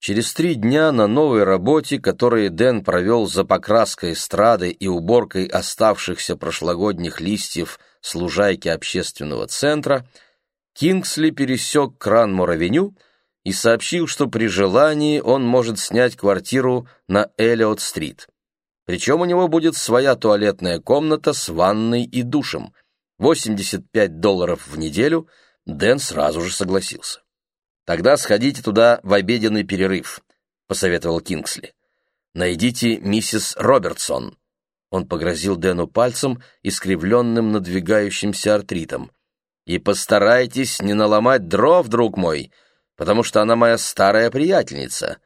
Через три дня на новой работе, которые Дэн провел за покраской эстрады и уборкой оставшихся прошлогодних листьев с лужайки общественного центра, Кингсли пересек Кранмор-авеню и сообщил, что при желании он может снять квартиру на Эллиот-стрит. Причем у него будет своя туалетная комната с ванной и душем. 85 долларов в неделю Дэн сразу же согласился. «Тогда сходите туда в обеденный перерыв», — посоветовал Кингсли. «Найдите миссис Робертсон». Он погрозил Дэну пальцем, искривленным надвигающимся артритом. «И постарайтесь не наломать дров, друг мой, потому что она моя старая приятельница.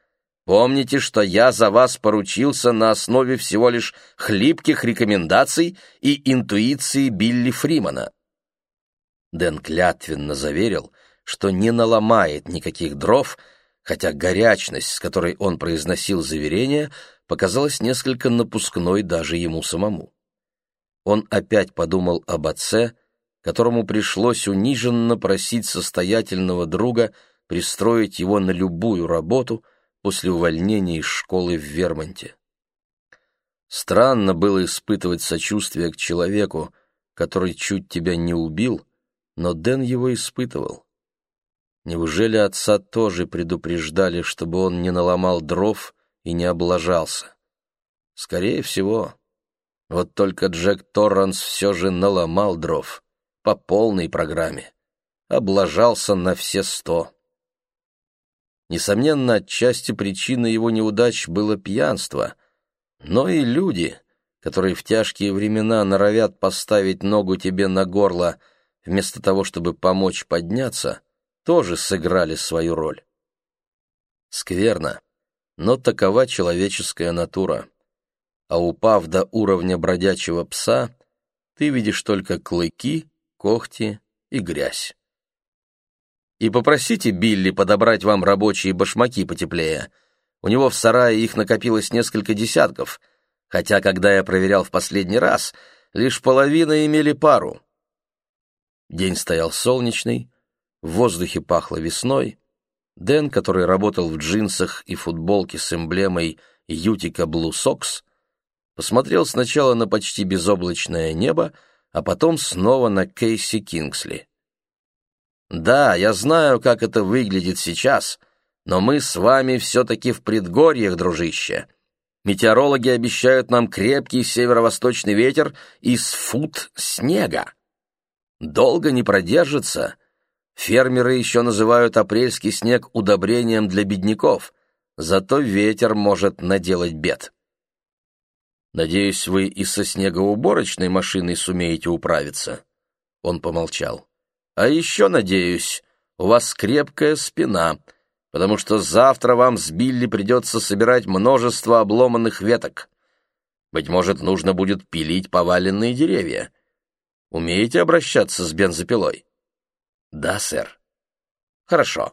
Помните, что я за вас поручился на основе всего лишь хлипких рекомендаций и интуиции Билли Фримана». Дэн клятвенно заверил, что не наломает никаких дров, хотя горячность, с которой он произносил заверение, показалась несколько напускной даже ему самому. Он опять подумал об отце, которому пришлось униженно просить состоятельного друга пристроить его на любую работу после увольнения из школы в Вермонте. Странно было испытывать сочувствие к человеку, который чуть тебя не убил, но Дэн его испытывал. Неужели отца тоже предупреждали, чтобы он не наломал дров и не облажался? Скорее всего. Вот только Джек Торранс все же наломал дров по полной программе. Облажался на все сто. Несомненно, отчасти причиной его неудач было пьянство, но и люди, которые в тяжкие времена норовят поставить ногу тебе на горло, вместо того, чтобы помочь подняться, тоже сыграли свою роль. Скверно, но такова человеческая натура. А упав до уровня бродячего пса, ты видишь только клыки, когти и грязь. И попросите Билли подобрать вам рабочие башмаки потеплее. У него в сарае их накопилось несколько десятков, хотя, когда я проверял в последний раз, лишь половина имели пару. День стоял солнечный, в воздухе пахло весной. Дэн, который работал в джинсах и футболке с эмблемой «Ютика Блу Сокс», посмотрел сначала на почти безоблачное небо, а потом снова на Кейси Кингсли. «Да, я знаю, как это выглядит сейчас, но мы с вами все-таки в предгорьях, дружище. Метеорологи обещают нам крепкий северо-восточный ветер из фут снега. Долго не продержится» Фермеры еще называют апрельский снег удобрением для бедняков, зато ветер может наделать бед. Надеюсь, вы и со снегоуборочной машиной сумеете управиться. Он помолчал. А еще, надеюсь, у вас крепкая спина, потому что завтра вам с Билли придется собирать множество обломанных веток. Быть может, нужно будет пилить поваленные деревья. Умеете обращаться с бензопилой? Да, сэр. Хорошо.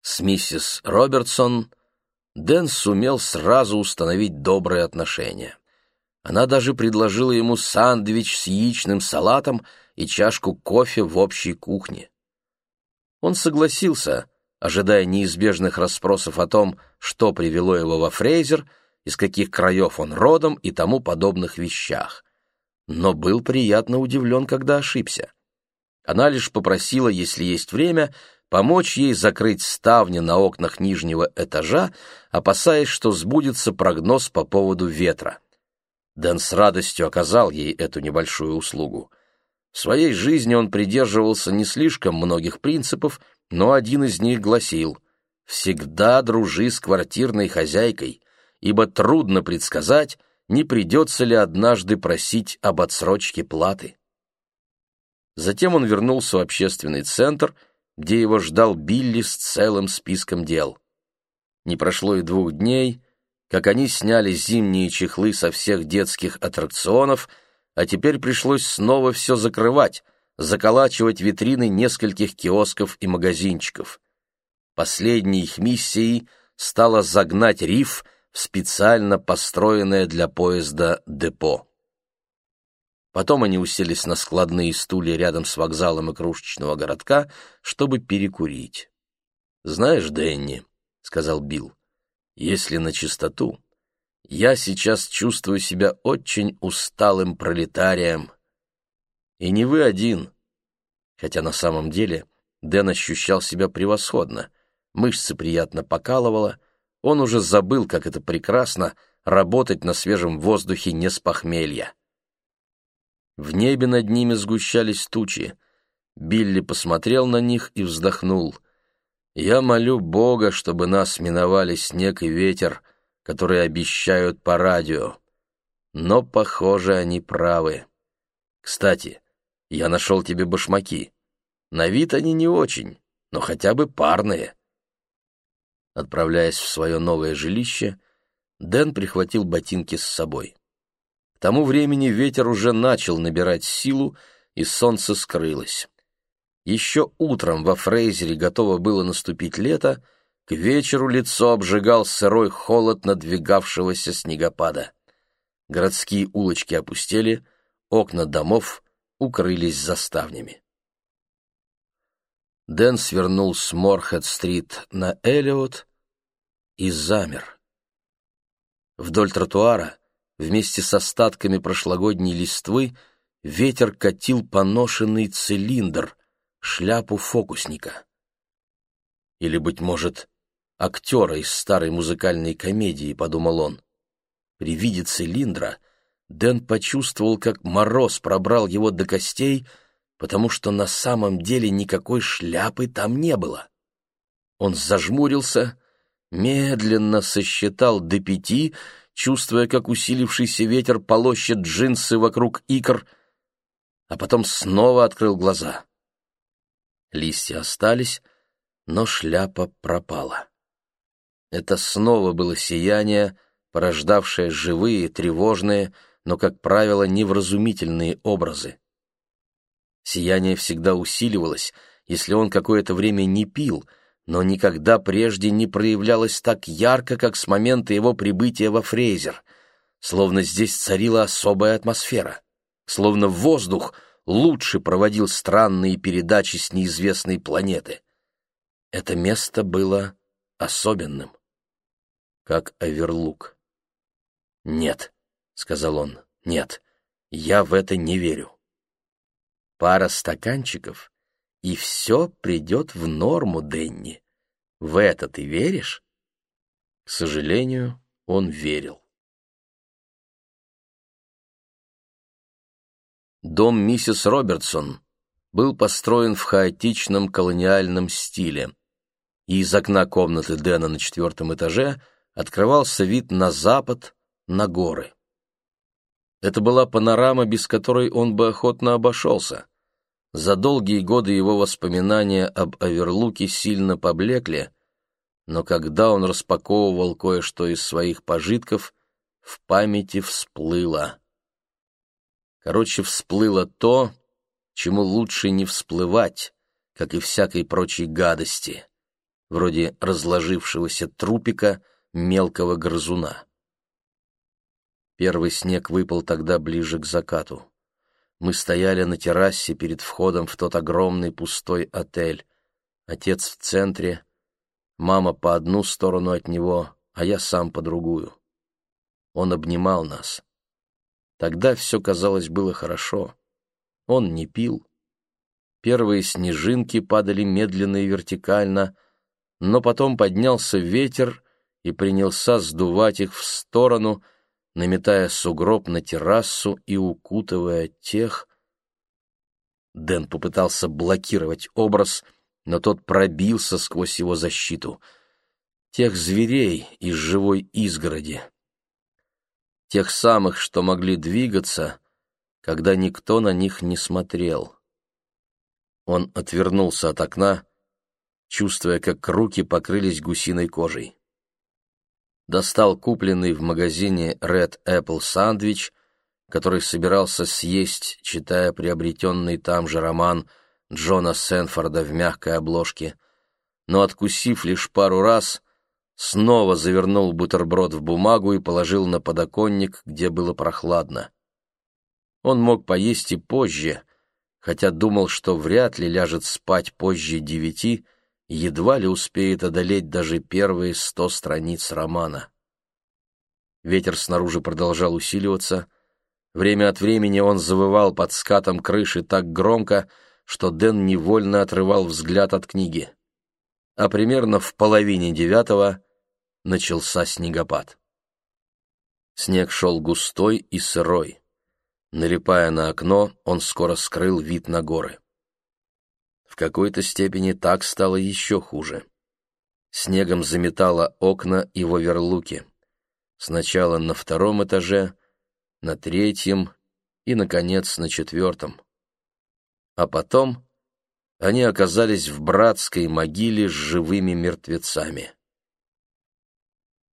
С миссис Робертсон Дэн сумел сразу установить добрые отношения. Она даже предложила ему сандвич с яичным салатом и чашку кофе в общей кухне. Он согласился, ожидая неизбежных расспросов о том, что привело его во Фрейзер, из каких краев он родом и тому подобных вещах но был приятно удивлен, когда ошибся. Она лишь попросила, если есть время, помочь ей закрыть ставни на окнах нижнего этажа, опасаясь, что сбудется прогноз по поводу ветра. Дэн с радостью оказал ей эту небольшую услугу. В своей жизни он придерживался не слишком многих принципов, но один из них гласил «Всегда дружи с квартирной хозяйкой, ибо трудно предсказать, не придется ли однажды просить об отсрочке платы. Затем он вернулся в общественный центр, где его ждал Билли с целым списком дел. Не прошло и двух дней, как они сняли зимние чехлы со всех детских аттракционов, а теперь пришлось снова все закрывать, заколачивать витрины нескольких киосков и магазинчиков. Последней их миссией стало загнать риф специально построенное для поезда депо. Потом они уселись на складные стулья рядом с вокзалом игрушечного городка, чтобы перекурить. «Знаешь, Дэнни», — сказал Билл, — «если на чистоту, я сейчас чувствую себя очень усталым пролетарием. И не вы один. Хотя на самом деле Дэн ощущал себя превосходно. Мышцы приятно покалывало, он уже забыл, как это прекрасно работать на свежем воздухе не с похмелья. В небе над ними сгущались тучи. Билли посмотрел на них и вздохнул. «Я молю Бога, чтобы нас миновали снег и ветер, которые обещают по радио. Но, похоже, они правы. Кстати, я нашел тебе башмаки. На вид они не очень, но хотя бы парные». Отправляясь в свое новое жилище, Дэн прихватил ботинки с собой. К тому времени ветер уже начал набирать силу, и солнце скрылось. Еще утром во Фрейзере готово было наступить лето, к вечеру лицо обжигал сырой холод надвигавшегося снегопада. Городские улочки опустели, окна домов укрылись заставнями. Дэн свернул с Морхед-стрит на Эллиот и замер. Вдоль тротуара, вместе с остатками прошлогодней листвы, ветер катил поношенный цилиндр, шляпу фокусника. Или, быть может, актера из старой музыкальной комедии, подумал он. При виде цилиндра Дэн почувствовал, как мороз пробрал его до костей, потому что на самом деле никакой шляпы там не было. Он зажмурился медленно сосчитал до пяти, чувствуя, как усилившийся ветер полощет джинсы вокруг икр, а потом снова открыл глаза. Листья остались, но шляпа пропала. Это снова было сияние, порождавшее живые, тревожные, но, как правило, невразумительные образы. Сияние всегда усиливалось, если он какое-то время не пил — но никогда прежде не проявлялось так ярко, как с момента его прибытия во Фрейзер, словно здесь царила особая атмосфера, словно воздух лучше проводил странные передачи с неизвестной планеты. Это место было особенным, как Аверлук. «Нет», — сказал он, — «нет, я в это не верю». Пара стаканчиков — и все придет в норму, Денни. В это ты веришь? К сожалению, он верил. Дом миссис Робертсон был построен в хаотичном колониальном стиле, и из окна комнаты Дэна на четвертом этаже открывался вид на запад, на горы. Это была панорама, без которой он бы охотно обошелся. За долгие годы его воспоминания об Аверлуке сильно поблекли, но когда он распаковывал кое-что из своих пожитков, в памяти всплыло. Короче, всплыло то, чему лучше не всплывать, как и всякой прочей гадости, вроде разложившегося трупика мелкого грызуна. Первый снег выпал тогда ближе к закату. Мы стояли на террасе перед входом в тот огромный пустой отель. Отец в центре, мама по одну сторону от него, а я сам по другую. Он обнимал нас. Тогда все, казалось, было хорошо. Он не пил. Первые снежинки падали медленно и вертикально, но потом поднялся ветер и принялся сдувать их в сторону, наметая сугроб на террасу и укутывая тех... Дэн попытался блокировать образ, но тот пробился сквозь его защиту. Тех зверей из живой изгороди. Тех самых, что могли двигаться, когда никто на них не смотрел. Он отвернулся от окна, чувствуя, как руки покрылись гусиной кожей достал купленный в магазине Red Apple сандвич, который собирался съесть, читая приобретенный там же роман Джона Сенфорда в мягкой обложке, но, откусив лишь пару раз, снова завернул бутерброд в бумагу и положил на подоконник, где было прохладно. Он мог поесть и позже, хотя думал, что вряд ли ляжет спать позже девяти, едва ли успеет одолеть даже первые сто страниц романа. Ветер снаружи продолжал усиливаться. Время от времени он завывал под скатом крыши так громко, что Дэн невольно отрывал взгляд от книги. А примерно в половине девятого начался снегопад. Снег шел густой и сырой. Налипая на окно, он скоро скрыл вид на горы. В какой-то степени так стало еще хуже. Снегом заметало окна и в оверлуке. Сначала на втором этаже, на третьем и, наконец, на четвертом. А потом они оказались в братской могиле с живыми мертвецами.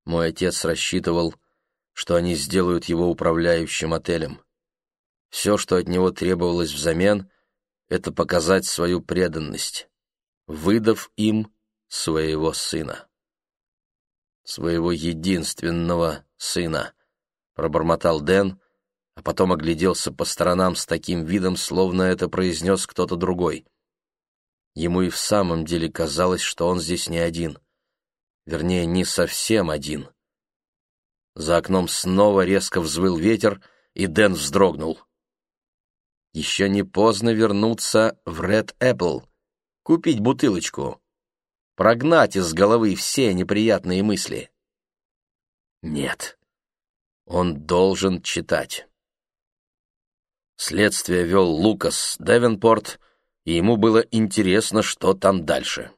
Мой отец рассчитывал, что они сделают его управляющим отелем. Все, что от него требовалось взамен, это показать свою преданность, выдав им своего сына. Своего единственного сына, пробормотал Дэн, а потом огляделся по сторонам с таким видом, словно это произнес кто-то другой. Ему и в самом деле казалось, что он здесь не один. Вернее, не совсем один. За окном снова резко взвыл ветер, и Дэн вздрогнул. Еще не поздно вернуться в Red Apple, купить бутылочку, прогнать из головы все неприятные мысли. Нет, он должен читать. Следствие вел Лукас Девенпорт, и ему было интересно, что там дальше.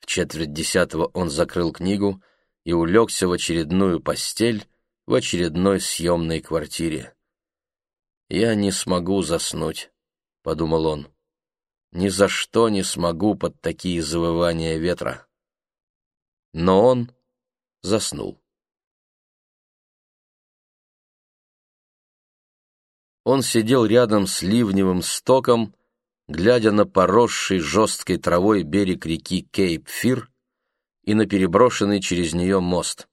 В четверть десятого он закрыл книгу и улегся в очередную постель в очередной съемной квартире. «Я не смогу заснуть», — подумал он. «Ни за что не смогу под такие завывания ветра». Но он заснул. Он сидел рядом с ливневым стоком, глядя на поросший жесткой травой берег реки Кейп-Фир и на переброшенный через нее мост.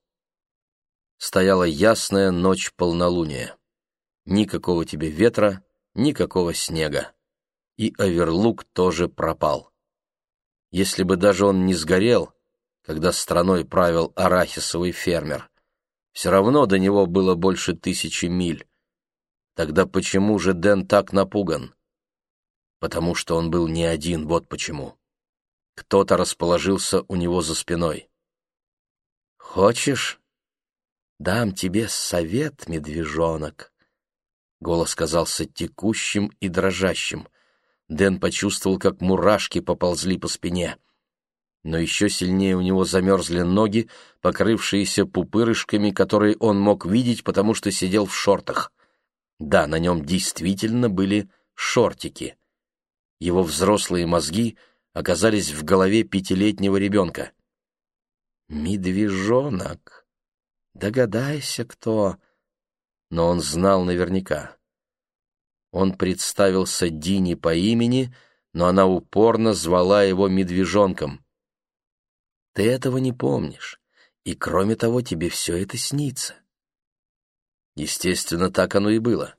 Стояла ясная ночь полнолуния. Никакого тебе ветра, никакого снега. И оверлук тоже пропал. Если бы даже он не сгорел, когда страной правил арахисовый фермер, все равно до него было больше тысячи миль, Тогда почему же Дэн так напуган? Потому что он был не один, вот почему. Кто-то расположился у него за спиной. «Хочешь? Дам тебе совет, медвежонок». Голос казался текущим и дрожащим. Дэн почувствовал, как мурашки поползли по спине. Но еще сильнее у него замерзли ноги, покрывшиеся пупырышками, которые он мог видеть, потому что сидел в шортах. Да, на нем действительно были шортики. Его взрослые мозги оказались в голове пятилетнего ребенка. «Медвежонок! Догадайся, кто...» Но он знал наверняка. Он представился Дине по имени, но она упорно звала его медвежонком. «Ты этого не помнишь, и кроме того тебе все это снится. Естественно, так оно и было.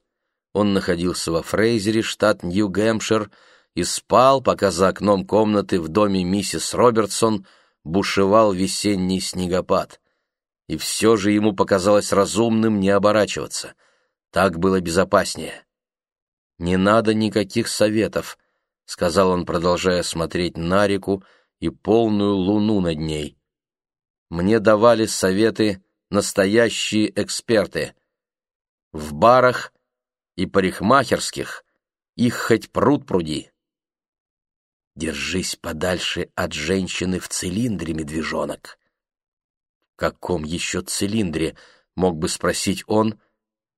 Он находился во Фрейзере, штат Нью-Гэмпшир, и спал, пока за окном комнаты в доме миссис Робертсон бушевал весенний снегопад. И все же ему показалось разумным не оборачиваться. Так было безопаснее. «Не надо никаких советов», — сказал он, продолжая смотреть на реку и полную луну над ней. «Мне давали советы настоящие эксперты. В барах и парикмахерских их хоть пруд пруди. Держись подальше от женщины в цилиндре, медвежонок. Каком еще цилиндре, мог бы спросить он,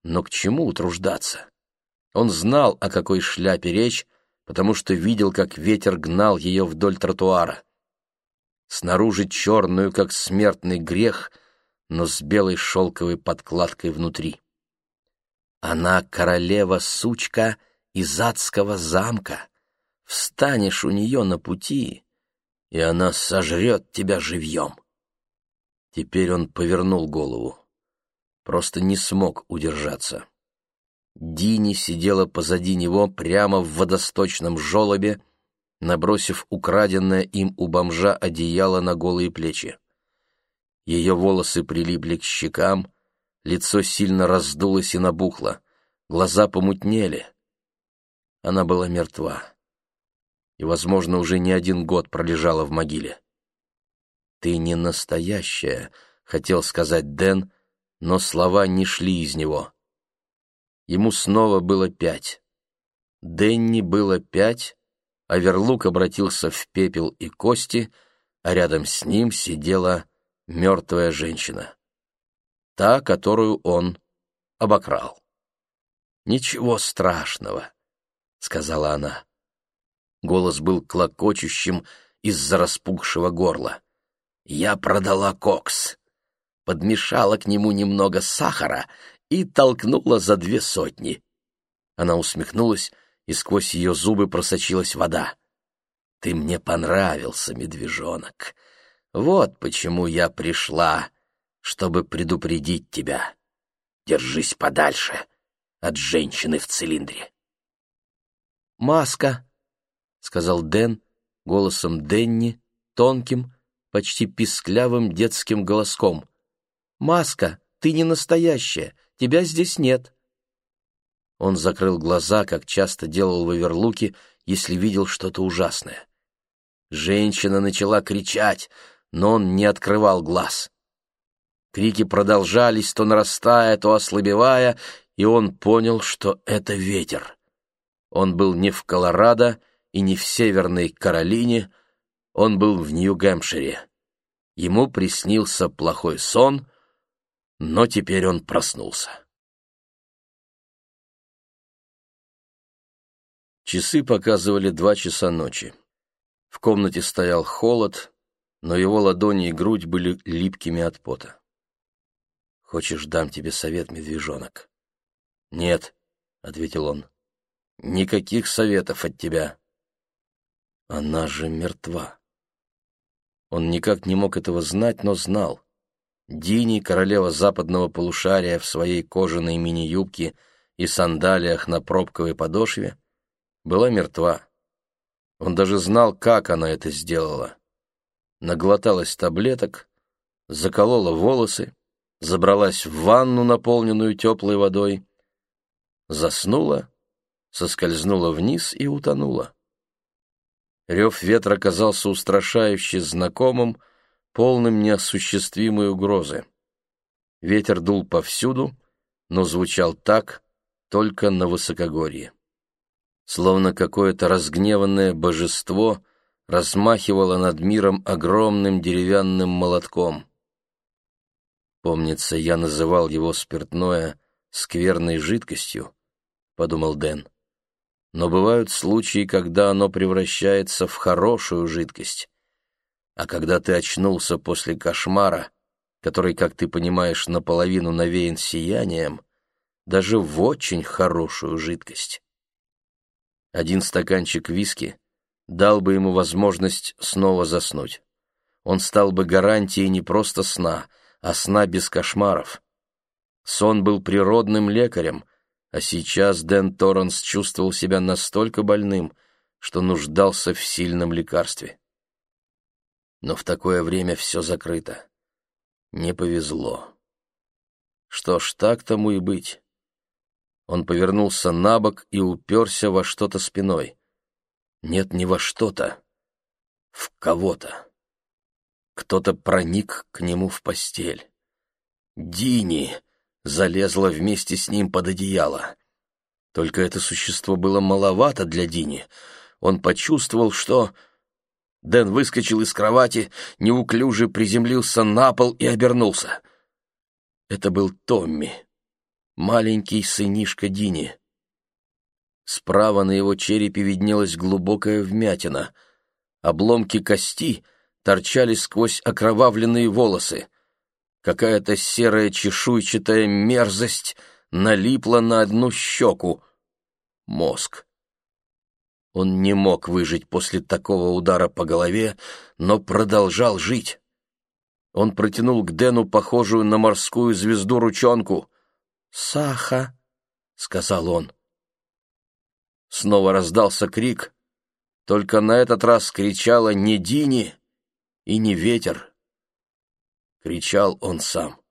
но к чему утруждаться? Он знал, о какой шляпе речь, потому что видел, как ветер гнал ее вдоль тротуара. Снаружи черную, как смертный грех, но с белой шелковой подкладкой внутри. Она королева-сучка из адского замка. Встанешь у нее на пути, и она сожрет тебя живьем. Теперь он повернул голову. Просто не смог удержаться. Дини сидела позади него прямо в водосточном желобе, набросив украденное им у бомжа одеяло на голые плечи. Ее волосы прилипли к щекам, лицо сильно раздулось и набухло, глаза помутнели. Она была мертва и, возможно, уже не один год пролежала в могиле. «Ты не настоящая», — хотел сказать Дэн, но слова не шли из него. Ему снова было пять. Денни было пять, а Верлук обратился в пепел и кости, а рядом с ним сидела мертвая женщина. Та, которую он обокрал. «Ничего страшного», — сказала она. Голос был клокочущим из-за распухшего горла. «Я продала кокс, подмешала к нему немного сахара и толкнула за две сотни». Она усмехнулась, и сквозь ее зубы просочилась вода. «Ты мне понравился, медвежонок. Вот почему я пришла, чтобы предупредить тебя. Держись подальше от женщины в цилиндре». «Маска», — сказал Дэн голосом Денни, тонким, почти писклявым детским голоском. «Маска, ты не настоящая, тебя здесь нет». Он закрыл глаза, как часто делал в Оверлуке, если видел что-то ужасное. Женщина начала кричать, но он не открывал глаз. Крики продолжались, то нарастая, то ослабевая, и он понял, что это ветер. Он был не в Колорадо и не в Северной Каролине, он был в Нью-Гэмпшире. Ему приснился плохой сон, но теперь он проснулся. Часы показывали два часа ночи. В комнате стоял холод, но его ладони и грудь были липкими от пота. «Хочешь, дам тебе совет, медвежонок?» «Нет», — ответил он, — «никаких советов от тебя». Она же мертва. Он никак не мог этого знать, но знал. Дини, королева западного полушария в своей кожаной мини-юбке и сандалиях на пробковой подошве, была мертва. Он даже знал, как она это сделала. Наглоталась таблеток, заколола волосы, забралась в ванну, наполненную теплой водой, заснула, соскользнула вниз и утонула. Рев ветра казался устрашающе знакомым, полным неосуществимой угрозы. Ветер дул повсюду, но звучал так только на высокогорье. Словно какое-то разгневанное божество размахивало над миром огромным деревянным молотком. Помнится, я называл его спиртное скверной жидкостью, — подумал Дэн. Но бывают случаи, когда оно превращается в хорошую жидкость. А когда ты очнулся после кошмара, который, как ты понимаешь, наполовину навеян сиянием, даже в очень хорошую жидкость. Один стаканчик виски дал бы ему возможность снова заснуть. Он стал бы гарантией не просто сна, а сна без кошмаров. Сон был природным лекарем, а сейчас Дэн Торренс чувствовал себя настолько больным, что нуждался в сильном лекарстве. Но в такое время все закрыто. Не повезло. Что ж, так тому и быть. Он повернулся на бок и уперся во что-то спиной. Нет, не во что-то. В кого-то. Кто-то проник к нему в постель. Дини залезла вместе с ним под одеяло. Только это существо было маловато для Дини. Он почувствовал, что... Дэн выскочил из кровати, неуклюже приземлился на пол и обернулся. Это был Томми маленький сынишка Дини. Справа на его черепе виднелась глубокая вмятина. Обломки кости торчали сквозь окровавленные волосы. Какая-то серая чешуйчатая мерзость налипла на одну щеку. Мозг. Он не мог выжить после такого удара по голове, но продолжал жить. Он протянул к Дэну похожую на морскую звезду ручонку. «Саха», — сказал он. Снова раздался крик, только на этот раз кричала не Дини и не ветер. Кричал он сам.